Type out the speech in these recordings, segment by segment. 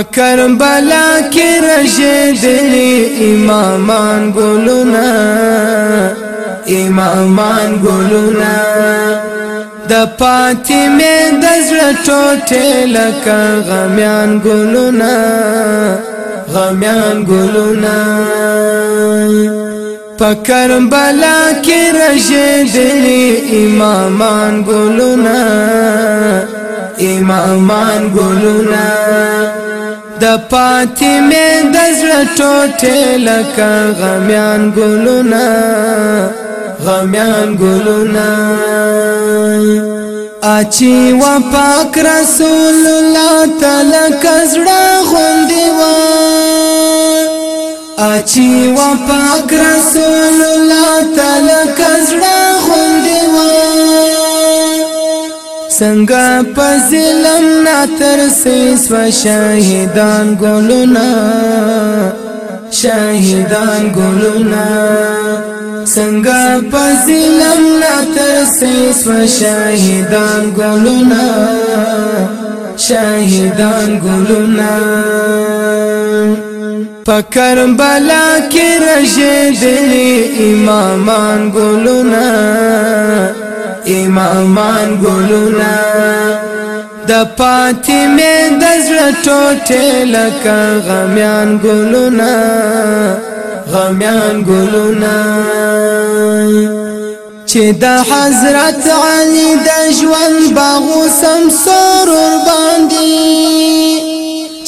کربلا کې رشدلې امامان ګلونا امامان ګلونا د فاطمه د زړه ټوټه لکه غمیان ګلونا غمیان ګلونا په کربلا کې رشدلې امامان ګلونا امامان ګلونا د فاطمه د زړه ټوټه لکه غمیان ګلونا غمیان ګلونا اچي وا پاک رسول الله تعالی کزړه غوندي وا اچي وا پاک رسول الله تعالی کزړه غوندي څنګه په ظلم ناتر سیس و شهیدان ګلونا شهیدان ګلونا څنګه په ظلم ناتر سیس و شهیدان ګلونا شهیدان ګلونا پکر بلا کې رژې دلی امامان ګلونا امامان ګلونا د فاطمه د زړه ټوټه لکه غمیان ګلونا غمیان ګلونا چې د حضرت علي د ژوند باغو سمسور ور باندې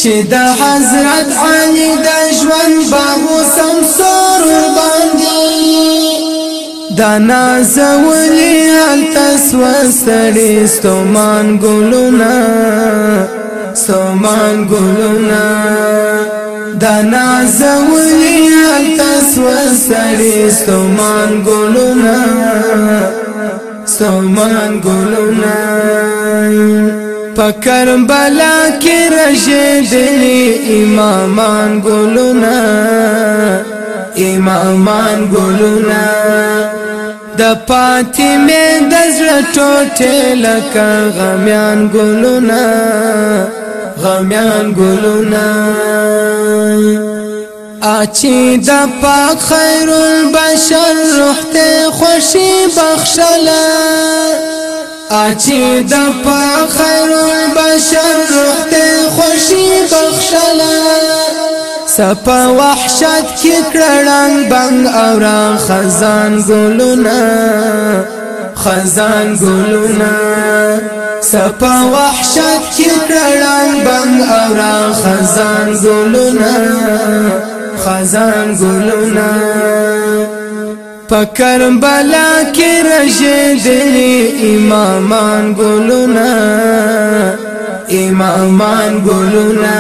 چې د حضرت علي د ژوند باغو سمسور باندې دا نازولی حال تسوا سڑی سومان گلونا سومان گلونا دا نازولی حال تسوا سڑی سومان گلونا سومان گلونا پا کربلا کی رشدلی امامان گلونا امامان گلونا د فاطمه د زړه ټوټه لکه غمیان ګلونه غمیان ګلونه اچی د پاک خیر البشر روح ته خوشی بخشلا اچی د پاک خیر البشر روح ته خوشی بخشلا سپا وحشت کې کړهړنګ بنګ او را خزان ګلونه خزان ګلونه سپا وحشت کې کړهړنګ بنګ او را خزان ګلونه خزان ګلونه پکر بلا کې رژدلې امامان ګلونه امامان ګلونه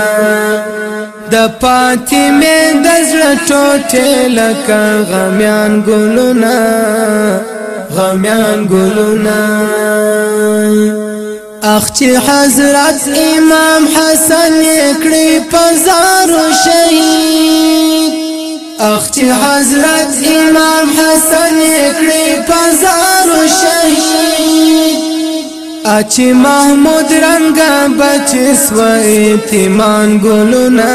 د فاطمه د زړه ټوټه لکه غمیان ګلونه غمیان ګلونه اخچی حضرت امام حسن کړي پزارو شهید اخچی حضرت امام حسن کړي پزارو شهید اچی محمود رنگا بچی سو ایتیمان گلونا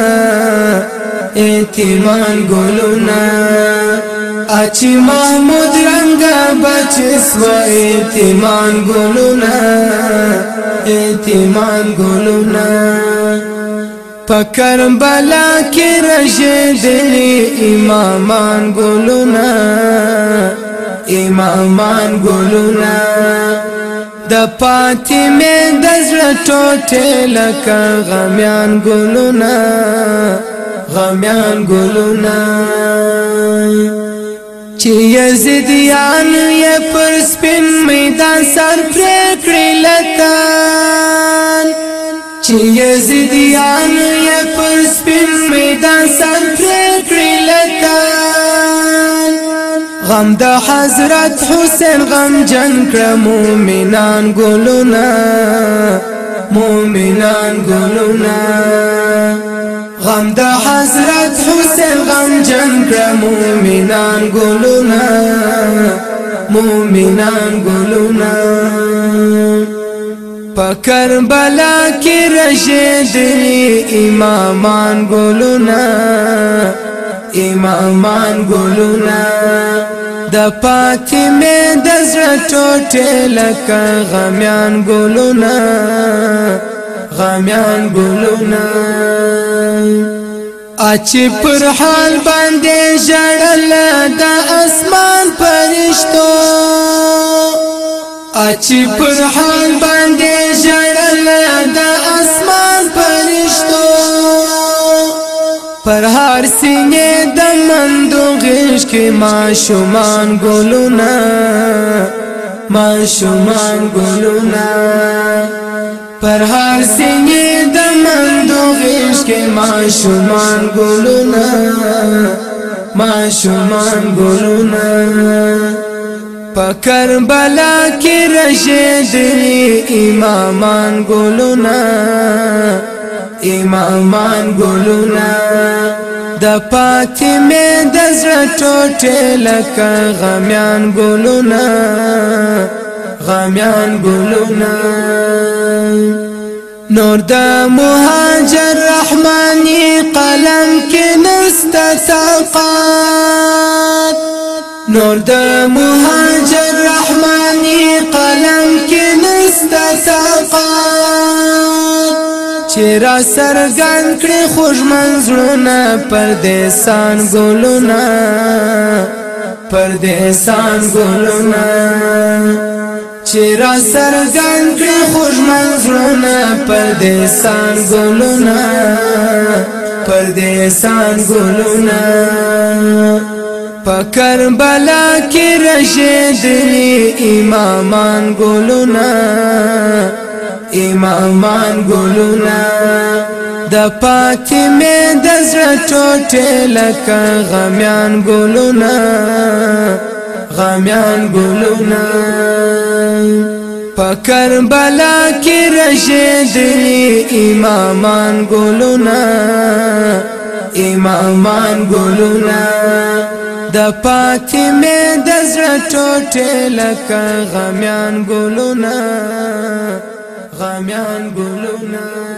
ایتیمان گلونا اچی محمود رنگا بچی سو ایتیمان گلونا ایتیمان گلونا پکرم بلا کې رژېدلې امامان ګلونا امامان ګلونا د فاطمه د زړه ټوټه لکه غمیان ګلونه غمیان ګلونه چې یزیدیان یې پر سپین میدان سر پرې کړی لکان چې یزیدیان یې پر سپین میدان سر غم د حضرت حسین غم جن کړه مومنان ګلونا مومنان ګلونا غم د حضرت حسین غم جن کړه مومنان ګلونا مومنان ګلونا پکر بلا کې رشید امامان ګلونا امامان ګلونا د فاطمه د زړه ټوټه لکه غمیان ګلونه غمیان ګلونه اچي پر حال باندې ژړل د اسمان پرشتو اچي پر حال باندې ژړل هر سینې د مندو غیش کې ماشومان ګلونه ماشومان ګلونه پر هر سینې د مندو غیش کې ماشومان ګلونه ماشومان ګلونه په کربلا کې رشید امامان ګلونه امامان ګلونه د فاطمه د زړه ټوټه لکه غمیان ګلونه غمیان ګلونه نور د مهاجر رحماني قلم کې نست ساقات نور د مهاجر رحماني قلم را سرګان کړې خوش منځونه پردېسان ګلونه پردېسان ګلونه چې را سرګان کړې خوش منځونه پردېسان ګلونه پردېسان ګلونه پکر بلا کې رشید امامان ګلونه امامان ګلونا د فاطمه د زړه ټوټه لکه غمیان ګلونا غمیان ګلونا پکر بلا کې رشیدلی امامان ګلونا امامان ګلونا د فاطمه د زړه ټوټه لکه غمیان ګلونا غمیان ګلونه